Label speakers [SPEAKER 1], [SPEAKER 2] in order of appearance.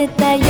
[SPEAKER 1] てたよ